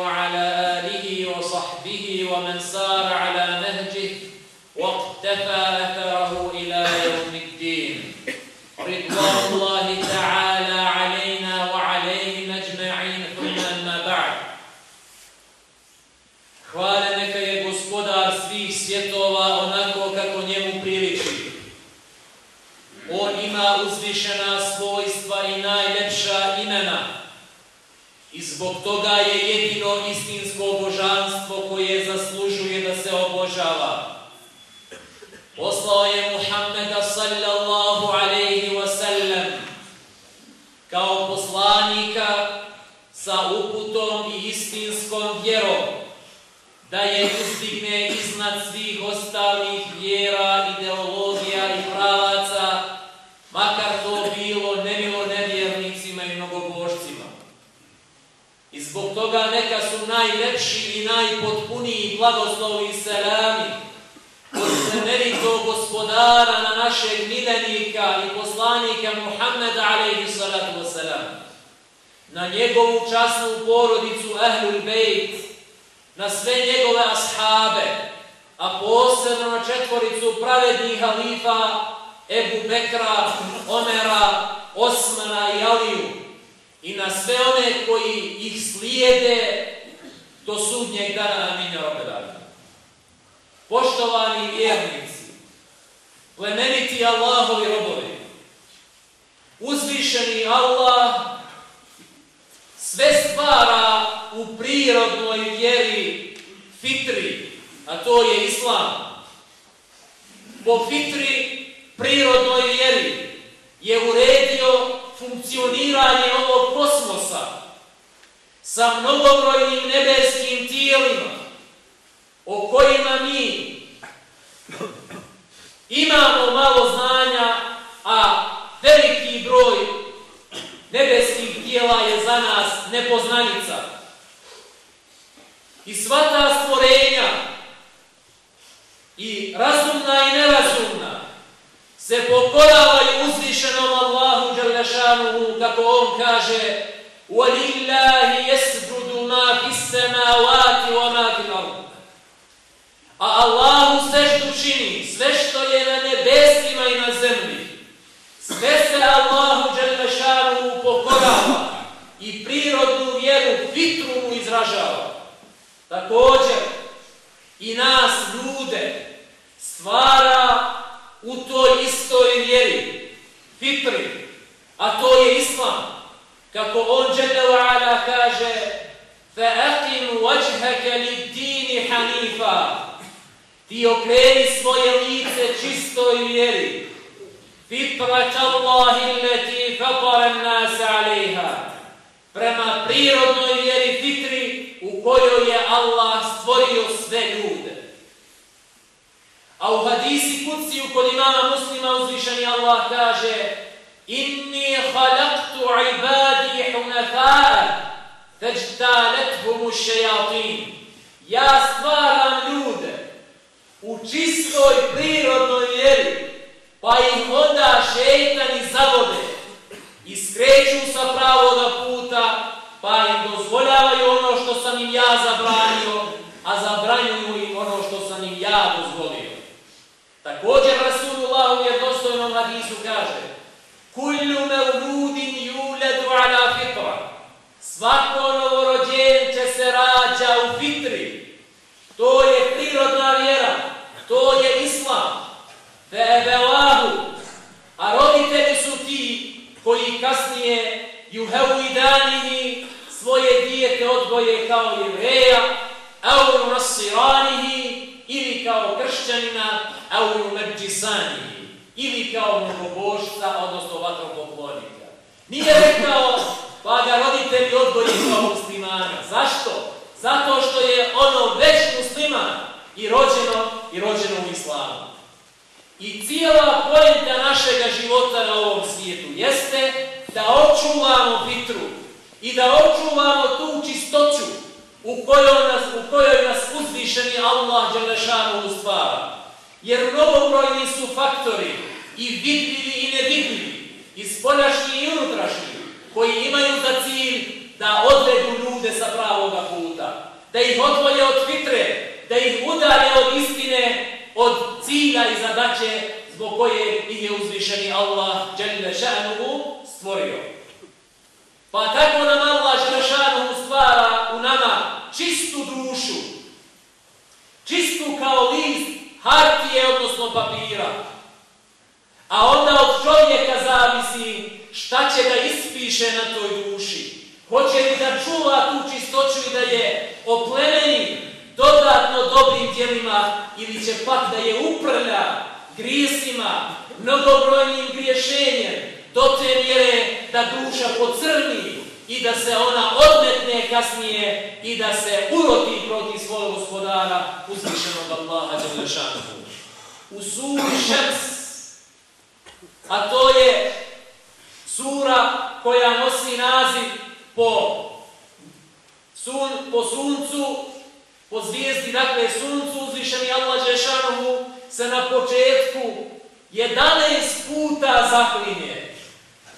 وعلى آله وصحبه ومن سار toga je jedino istinsko božanstvo koje zaslužuje da se obožava. Poslao je Muhammeda sallallahu alaihi wasallam kao poslanika sa uputom i istinskom vjerom da je uzdigne iznad svih ostalih vjera, ideologija i pravaca, makar to bilo nemilo nevjernicima i mnogobožcima. I zbog toga neka su najlepši i najpotpuniji blagoslovi i selami od plemenitog gospodara na našeg milenika i poslanika Muhammeda alaihi salatu wasalam, na njegovu časnu porodicu Ahlul Bejt, na sve njegove ashabe, a posebno na četvoricu pravednih halifa Ebu Bekra, Omera, Osmana i Aliju i na sve one koji ih slijede do sudnjeg dana Aminja Robedana. Poštovani vjernici, plemeniti Allahovi robovi, uzvišeni Allah sve stvara u prirodnoj vjeri fitri, a to je islam. Po fitri prirodnoj vjeri je uredio funkcioniranje ovog kosmosa sa mnogobrojnim nebeskim tijelima o kojima mi imamo malo znanja, a veliki broj nebeskih tijela je za nas nepoznanica. I sva ta stvorenja, i razumna i nerazumna, se pokoravaju uzvišenom Allahu Đalešanuhu, kako on kaže وَلِلَّهِ يَسْجُدُ مَا فِي السَّمَاوَاتِ وَمَا فِي الْأَرْضِ A Allahu seždu čini sve što je na nebesima i na zemlji. Sve se Allahu Đalešanuhu pokorava i prirodnu vjeru, fitru mu izražava. Također, i nas ljude stvara u toj istoj vjeri, fitri, a to je islam. Kako on Jalla ala kaže فَأَقِمْ وَجْهَكَ لِدِّينِ حَنِيفًا Ti okreni svoje lice čistoj vjeri. فِطْرَةَ اللَّهِ الَّتِي فَطَرَ النَّاسَ عَلَيْهَا Prema prirodnoj vjeri fitri u kojoj je Allah stvorio sve ljude. A u hadisi kuciju kod imama muslima uzvišeni Allah kaže Inni halaktu ibadi hunafa'a teđtalethum šejatin. Ja stvaram ljude u čistoj prirodnoj vjeri, pa ih onda šeitani zavode i skreću sa pravoga puta, pa im dozvoljavaju ono što sam im ja zabranio, a zabranjuju im ono što sam im ja dozvolio. Također Rasulullah u vjerodostojnom hadisu kaže Kullu mevludin yuledu ala fitra Svako novorođenče se rađa u fitri. To je prirodna vjera. To je islam. Fe'ebelahu. A roditelji su ti koji kasnije juhevidanihi svoje dijete odgoje kao jevreja, au nasiranihi ili kao kršćanina, a u Merđisani, ili kao mnogobožca, odnosno vatropoklonika. Nije rekao, pa ga roditelji odgoji kao muslimana. Zašto? Zato što je ono već musliman i rođeno, i rođeno u islamu. I cijela pojenta našega života na ovom svijetu jeste da očuvamo vitru i da očuvamo tu čistoću u kojoj nas, u kojoj nas uzvišeni Allah Đelešanu ustvara. Jer mnogobrojni su faktori i vidljivi i nevidljivi, i spoljašnji i unutrašnji, koji imaju za cilj da odvedu ljude sa pravoga puta, da ih odvoje od fitre, da ih udalje od istine, od cilja i zadaće zbog koje ih je uzvišeni Allah Đelešanu stvorio. Pa tako nam Allah Đelešanu stvara u nama čistu dušu, čistu kao list hartije, odnosno papira. A onda od čovjeka zavisi šta će da ispiše na toj duši. Hoće li da čuva tu čistoću i da je oplemeni dodatno dobrim djelima ili će pak da je uprlja grijesima, mnogobrojnim griješenjem, do te mjere da duša pocrni i da se ona odmetne kasnije i da se uroti protiv svojeg gospodara uzvišenog Allaha Đelešanu. U suri Šems, a to je sura koja nosi naziv po, sun, po suncu, po zvijezdi, dakle suncu uzvišeni Allah Đelešanu se na početku 11 puta zaklinje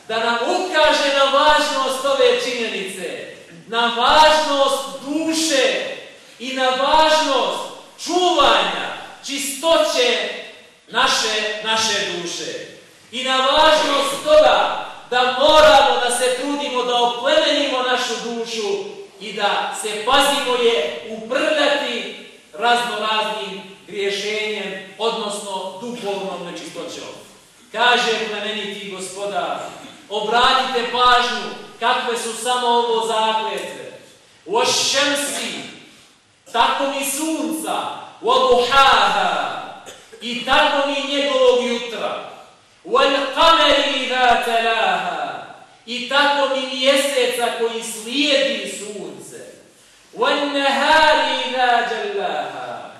da nam ukaže na važnost ove činjenice, na važnost duše i na važnost čuvanja čistoće naše, naše duše. I na važnost toga da moramo da se trudimo da oplemenimo našu dušu i da se pazimo je uprljati razno raznim griješenjem, odnosno duhovnom nečistoćom. Kaže plemeniti gospodar, obratite pažnju kakve su samo ovo zakletve. U šemsi, tako mi sunca, u obuhaha, i tako mi njegovog jutra. U kameri da telaha, i tako mi mjeseca koji slijedi sunce. U nehari da džallaha,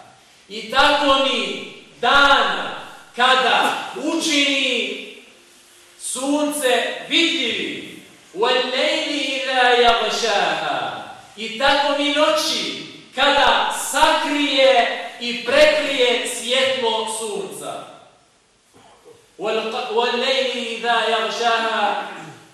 i tako mi dana kada učini sunce vidljivi وَالْلَيْلِ إِذَا يَغْشَاهَا I tako mi noći kada sakrije i prekrije svjetlo sunca. وَالْلَيْلِ إِذَا يَغْشَاهَا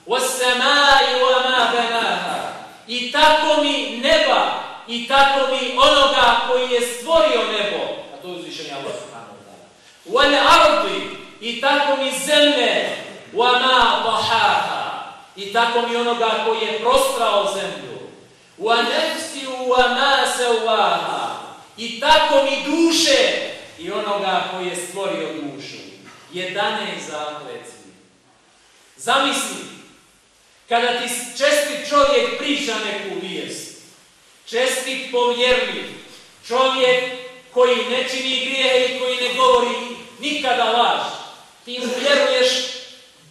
وَالسَّمَاءِ وَمَا بَنَاهَا I tako mi neba i tako mi onoga koji je stvorio nebo, a to je uzvišenje Allah subhanahu wa ta'ala. وَالْأَرْضِ I tako mi zemlje وَمَا طَحَاهَا I tako mi onoga koji je prostrao zemlju. وَنَفْسِ وَمَا سَوَّاهَا I tako mi duše i onoga koji je stvorio dušu. 11 zakleci. Zamisli, kada ti čestit čovjek priča neku vijest, čestit povjerljiv, čovjek koji ne čini grije i koji ne govori nikada laž, ti mu vjeruješ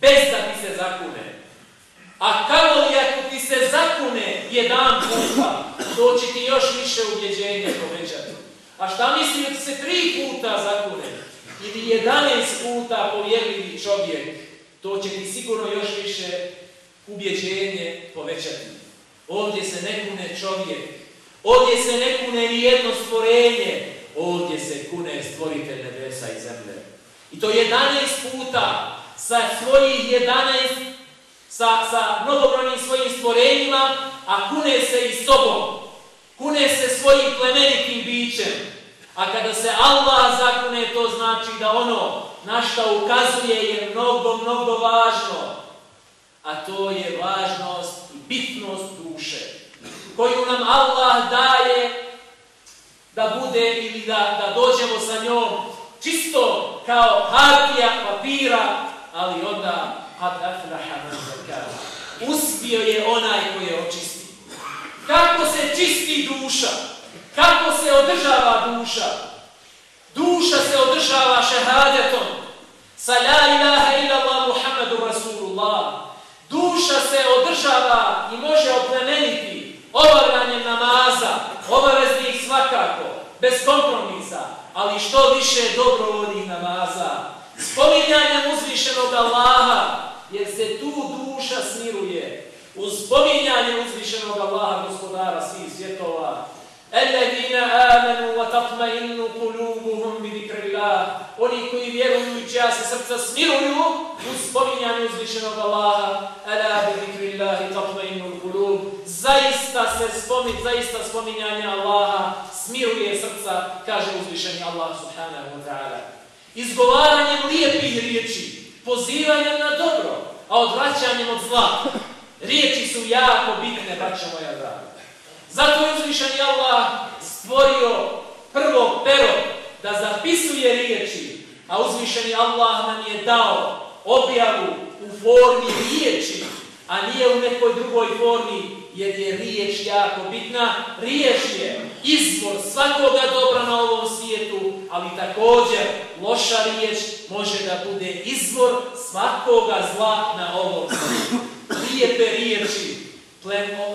bez da ti se zakune. A kako li ako ti se zakune jedan puta, to ti još više ubjeđenja povećati. A šta misli da ti se tri puta zakune? Ili jedanest puta povjerljivi čovjek, to će ti sigurno još više ubjeđenje povećati. Ovdje se ne kune čovjek, ovdje se ne kune ni jedno stvorenje, ovdje se kune stvoritelj nebesa i zemlje. I to 11 puta sa svojih 11, sa, sa mnogobrojnim svojim stvorenjima, a kune se i sobom. Kune se svojim plemenitim bićem. A kada se Allah zakune, to znači da ono na šta ukazuje je mnogo, mnogo važno. A to je važnost i bitnost duše. Koju nam Allah daje da bude ili da, da dođemo sa njom čisto kao hartija papira, ali onda kad aflaha. Uspio je onaj koji je očisti. Kako se čisti duša? Kako se održava duša? Duša se održava šehadetom. Sa la ilaha illallah Muhammadu Rasulullah. Duša se održava i može oplemeniti obavljanjem namaza, obaveznih svakako, bez kompromisa, ali što više dobrovodnih namaza. Spominjanjem uzvišenog Allaha, jer se tu duša smiruje. Uz spominjanje uzvišenog Allaha, gospodara svih svjetova, Amanu wa tatma'innu qulubuhum bi zikrillah. Oni koji vjeruju i čija se srca smiruju uz spominjanje uzvišenog Allaha. Ala bi zikrillah tatma'innu qulub. Zaista se spomin, zaista spominjanje Allaha smiruje srca, kaže uzvišeni Allah subhanahu wa ta'ala. Izgovaranjem lijepih riječi, pozivanjem na dobro, a odvraćanjem od zla. Riječi su jako bitne, braćo moja draga. Zato je uzvišeni Allah stvorio prvo pero da zapisuje riječi, a uzvišeni Allah nam je dao objavu u formi riječi, a nije u nekoj drugoj formi, jer je riječ jako bitna. Riječ je izvor svakoga dobra na ovom svijetu, ali također loša riječ može da bude izvor svakoga zla na ovom svijetu. Lijepe riječi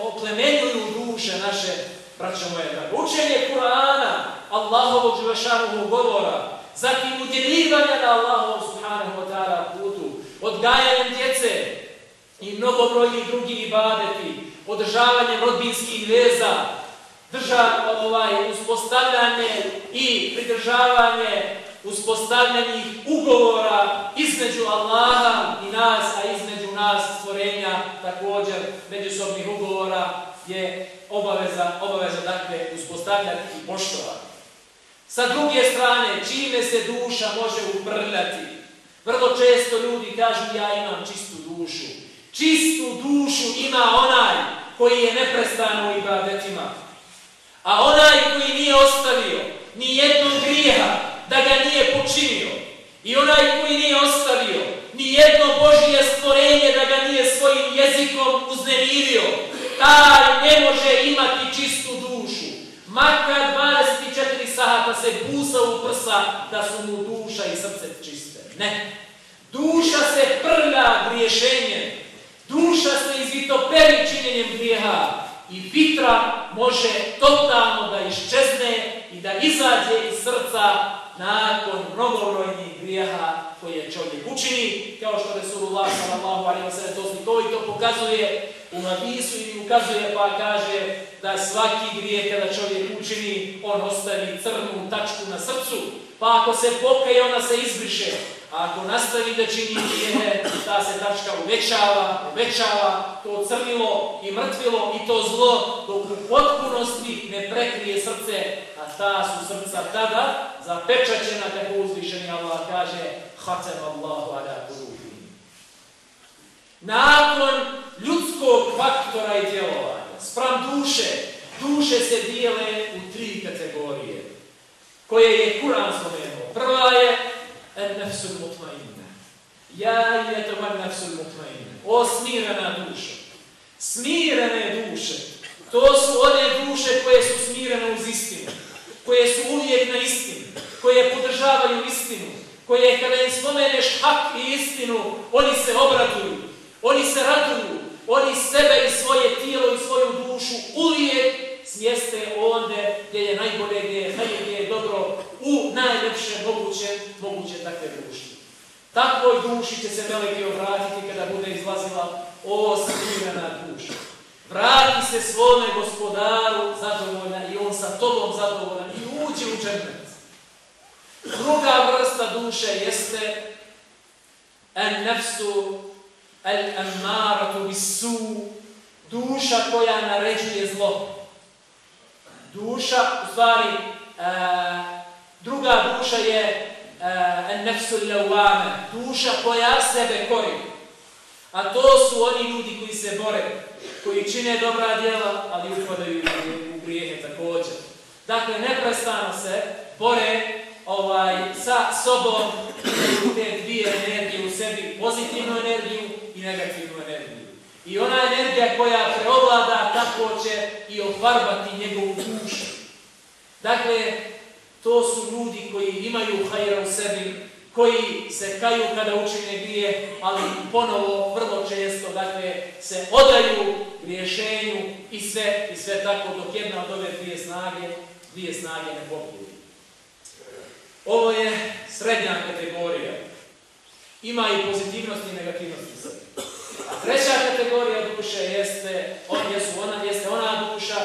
oplemenjuju duše naše, braćo moje. Učenje Kur'ana, Allahovog živašanog govora, zatim udjelivanja na Allahovom subhanahu wa ta'ala putu, odgajanjem djece i mnogobrojnih drugih ibadeti, održavanjem rodbinskih veza, drža, ovaj, uspostavljanje i pridržavanje uspostavljenih ugovora između Allaha i nas, a između nas stvorenja također međusobnih ugovora je obaveza, obaveza dakle uspostavljati i poštovati. Sa druge strane, čime se duša može uprljati? Vrlo često ljudi kažu ja imam čistu dušu. Čistu dušu ima onaj koji je neprestano ibadetima. A onaj koji nije ostavio ni jednog grijeha, da ga nije počinio. I onaj koji nije ostavio ni jedno Božije stvorenje da ga nije svojim jezikom uznemirio, taj ne može imati čistu dušu. Makar 24 sata se busa u prsa da su mu duša i srce čiste. Ne. Duša se prlja griješenjem. Duša se izvitoperi činjenjem grijeha. I vitra može totalno da iščezne i da izađe iz srca nakon mnogobrojnih grijeha koje čovjek učini, kao što Resulullah sallallahu alaihi wa sallam to slikovito pokazuje u hadisu i ukazuje pa kaže da svaki grijeh kada čovjek učini, on ostavi crnu tačku na srcu, pa ako se pokaje, ona se izbriše. A ako nastavi da čini grijehe, ta se tačka uvećava, uvećava, to crnilo i mrtvilo i to zlo, dok u potpunosti ne prekrije srce, a ta su srca tada zapečaćena, kako uzvišeni Allah kaže, Hatem Allahu ala kurubi. Nakon ljudskog faktora i djelovanja, spram duše, duše se dijele u tri kategorije, koje je Kur'an spomenuo. Prva je en nefsul mutmainna. Ja je to man nefsul mutmainna. O smirena duša. Smirene duše. To su one duše koje su smirene uz istinu. Koje su uvijek na istinu. Koje podržavaju istinu. Koje kada im spomeneš hak i istinu, oni se obraduju. Oni se raduju. Oni sebe i svoje tijelo i svoju dušu uvijek smjeste onde gdje je najbolje, gdje je hajde, gdje je dobro, u najlepše moguće, moguće takve društvo. Takvoj duši će se meleki obratiti kada bude izlazila o smirana duša. Vrati se svome gospodaru zadovoljna i on sa tobom zadovoljan i uđi u džennet. Druga vrsta duše jeste en nefsu el emmaratu bisu duša koja naređuje zlo. Duša, u stvari, e, druga duša je en nefsu lewame, duša koja sebe kori. A to su oni ljudi koji se bore, koji čine dobra djela, ali upadaju u grijehe također. Dakle, neprestano se bore ovaj, sa sobom te dvije energije u sebi, pozitivnu energiju i negativnu energiju. I ona energija koja preovlada, tako će i ofarbati njegovu dušu. Dakle, To su ljudi koji imaju hajra u sebi, koji se kaju kada učine grije, ali ponovo vrlo često dakle, se odaju rješenju i sve, i sve tako dok jedna od ove dvije snage, dvije snage ne pobjedi. Ovo je srednja kategorija. Ima i pozitivnosti i negativnosti A treća kategorija duše jeste, on jesu, ona, jeste ona duša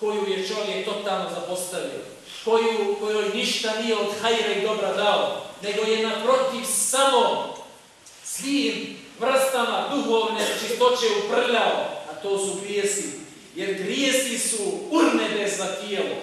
koju je čovjek totalno zapostavio, koju, kojoj ništa nije od hajra i dobra dao, nego je naprotiv samo svim vrstama duhovne čistoće uprljao, a to su grijesi. Jer grijesi su urnebe za tijelo.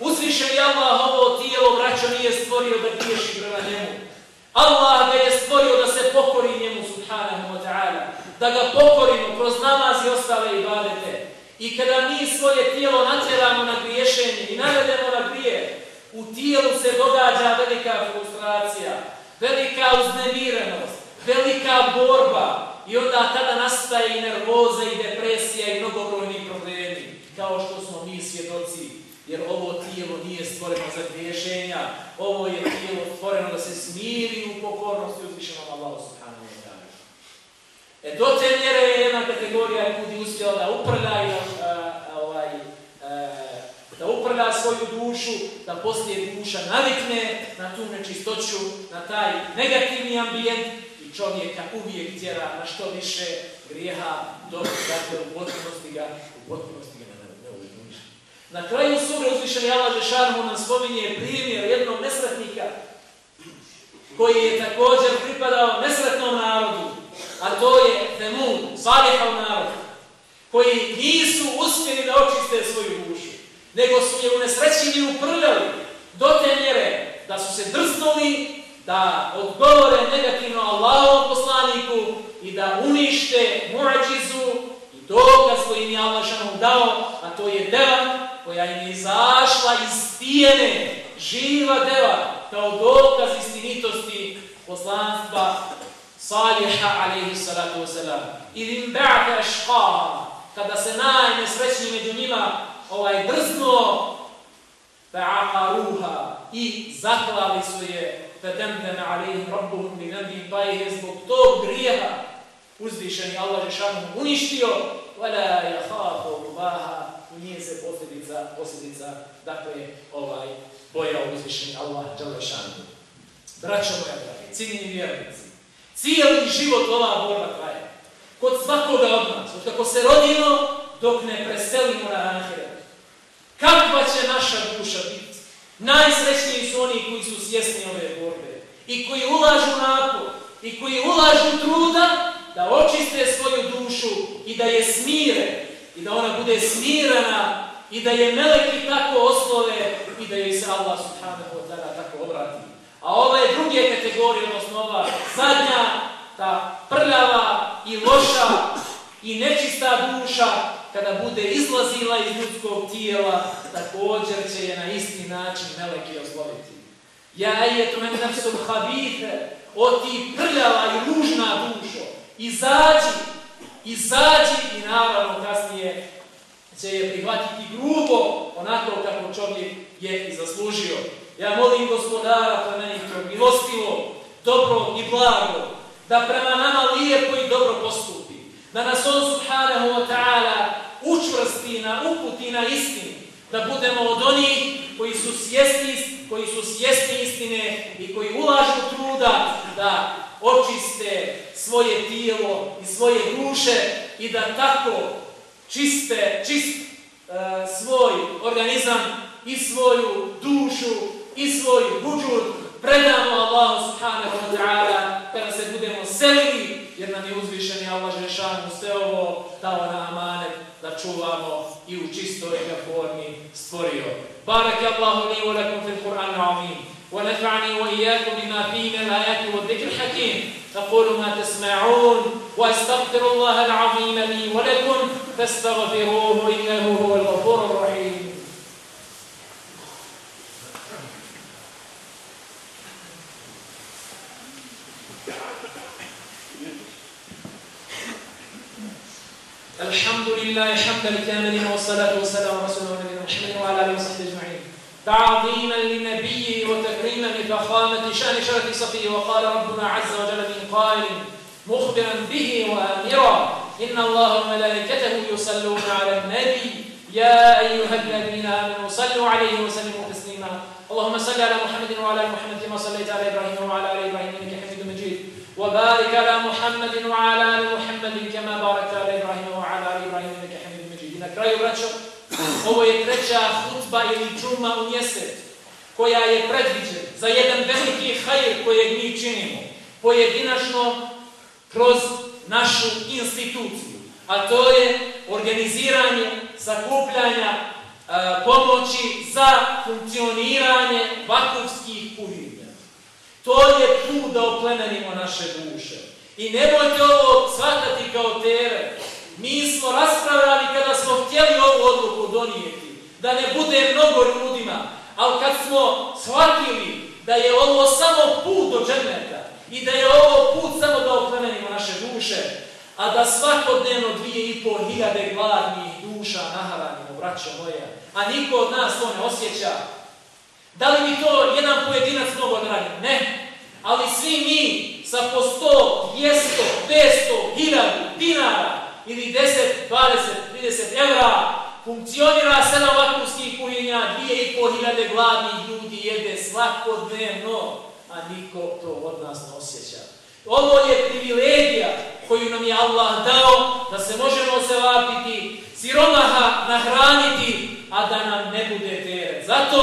Uzvišen je Allah ovo tijelo, braćo, nije stvorio da griješi prema njemu. Allah ga je stvorio da se pokori njemu, subhanahu wa ta'ala. Da ga pokorimo kroz namaz i ostale ibadete. I kada mi svoje tijelo natjeramo na griješenje i navedemo na grije, u tijelu se događa velika frustracija, velika uznemirenost, velika borba i onda tada nastaje i nervoza i depresija i mnogobrojni problemi, kao što smo mi svjedoci. Jer ovo tijelo nije stvoreno za griješenja, ovo je tijelo stvoreno da se smiri u pokornosti uzvišenom ta'ala. E do te mjere je jedna kategorija ljudi uspjela da uprlja i ovaj, da uprlja svoju dušu, da poslije duša navikne na tu nečistoću, na taj negativni ambijent i čovjeka uvijek tjera na što više grijeha, dok dakle u potpunosti ga, u potpunosti ga ne, ne Na kraju sura uzvišeni Allah Žešanu nam spominje primjer jednog nesretnika koji je također pripadao nesretnom narodu, a to je Temun, Salihav narod, koji nisu uspjeli da očiste svoju dušu nego su je unesrećili uprljali do te mjere da su se drsnuli da odgovore negativno Allahovom poslaniku i da unište muadžizu i dokaz koji im je Allah dao, a to je deva koja im je izašla iz stijene, živa deva, kao dokaz istinitosti poslanstva Saliha alaihi salatu wasalam. Ili ba'da kada se najnesrećniji među njima ovaj drznuo fa'aqaruha i zaklali su je fedemdeme alihim rabbuhum bi nebim pa je zbog tog grijeha uzvišeni Allah Žešanu uništio. Wala jahafu rubaha. Nije se posljedica, posljedica dakle ovaj boja uzvišeni Allah Žešanu. Braćo moja dragi, vjernici cijeli život ova borba traje kod svakoga od nas, od kako se rodimo dok ne preselimo na ahiret Kakva će naša duša biti? Najsrećniji su oni koji su svjesni ove borbe i koji ulažu napor i koji ulažu truda da očiste svoju dušu i da je smire i da ona bude smirana i da je meleki tako oslove i da je se Allah subhanahu wa ta'ala tako obrati. A ove druge kategorije, odnosno ova zadnja, ta prljava i loša i nečista duša, kada bude izlazila iz ljudskog tijela, također će je na isti način meleki osloviti. Ja je to meni nafsul habite, o ti prljava i ružna dušo, izađi, izađi i naravno kasnije će je prihvatiti grubo, onako kako čovjek je i zaslužio. Ja molim gospodara plemenitog, milostivo, dobro i blago, da prema nama lijepo i dobro postupi. Da nas on subhanahu wa ta'ala učvrsti na uputi na istinu, da budemo od onih koji su svjesni, koji su svjesni istine i koji ulažu truda da očiste svoje tijelo i svoje duše i da tako čiste, čist uh, svoj organizam i svoju dušu i svoj buđur predamo Allahu subhanahu wa ta'ala kada se budemo selili jer nam je uzvišeni Allah Žešanu sve ovo dao na amanet da čuvamo i u čistoj formi stvorio. Barak Allahu li wa lakum fil Qur'an al-azim. ونفعني وإياكم بما فيه من الآيات والذكر الحكيم أقول ما تسمعون وأستغفر الله العظيم لي ولكم فاستغفروه إنه هو الغفور الرحيم الحمد لله حمدا الكاملين والصلاة والسلام على رسول الله محمد وعلى آله وصحبه أجمعين. تعظيما لنبيه صفيه وقال ربنا عز وجل من قائل مخبرا به وآمرا إن الله وملائكته يصلون على النبي. يا أيها الذين آمنوا صلوا عليه وسلموا تسليما. اللهم صل على محمد وعلى آل محمد كما صليت على إبراهيم وعلى آل إبراهيم إنك وبارك على محمد وعلى ال محمد كما باركت على ابراهيم وعلى ال ابراهيم انك حميد مجيد I na kraju braćo, ovo je treća hutba ili džuma u mjesec koja je predviđena za jedan veliki hajr kojeg mi činimo pojedinačno kroz našu instituciju, a to je organiziranje sakupljanja e, pomoći za funkcioniranje vakufskih kuhinja. To je put da oplemenimo naše duše. I nemojte ovo shvatati kao teret. Mi smo raspravljali kada smo htjeli ovu odluku donijeti, da ne bude mnogo ljudima, ali kad smo shvatili da je ovo samo put do džerneta i da je ovo put samo da oplemenimo naše duše, a da svakodnevno dvije i pol hiljade gladnih duša naharanimo, braćo moja, a niko od nas to ne osjeća. Da li mi to jedan pojedinac mogo da radi? Ne. Ali svi mi sa po 100, 200, 500, 1000 dinara ili 10, 20, 30 evra funkcionira sedam vakumskih kuhinja, dvije i pol hiljade gladnih ljudi jede svakodnevno, a niko to od nas ne osjeća. Ovo je privilegija koju nam je Allah dao, da se možemo sevapiti, siromaha nahraniti, a da nam ne bude teret. Zato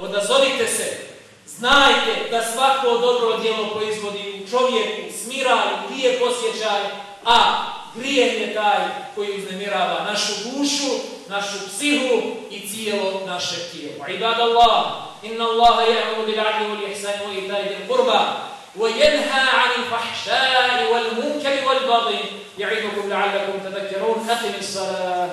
odazovite se, znajte da svako dobro djelo proizvodi u čovjeku smiraj, lijep posjećaj, a grijeh je taj koji uznemirava našu dušu, našu psihu i cijelo naše tijelo. Ibad Allah, inna Allaha ja'muru bil 'adli wal ihsani wa ita'i wa yanha 'anil والبغي يعظكم لعلكم تذكرون أقم الصلاة.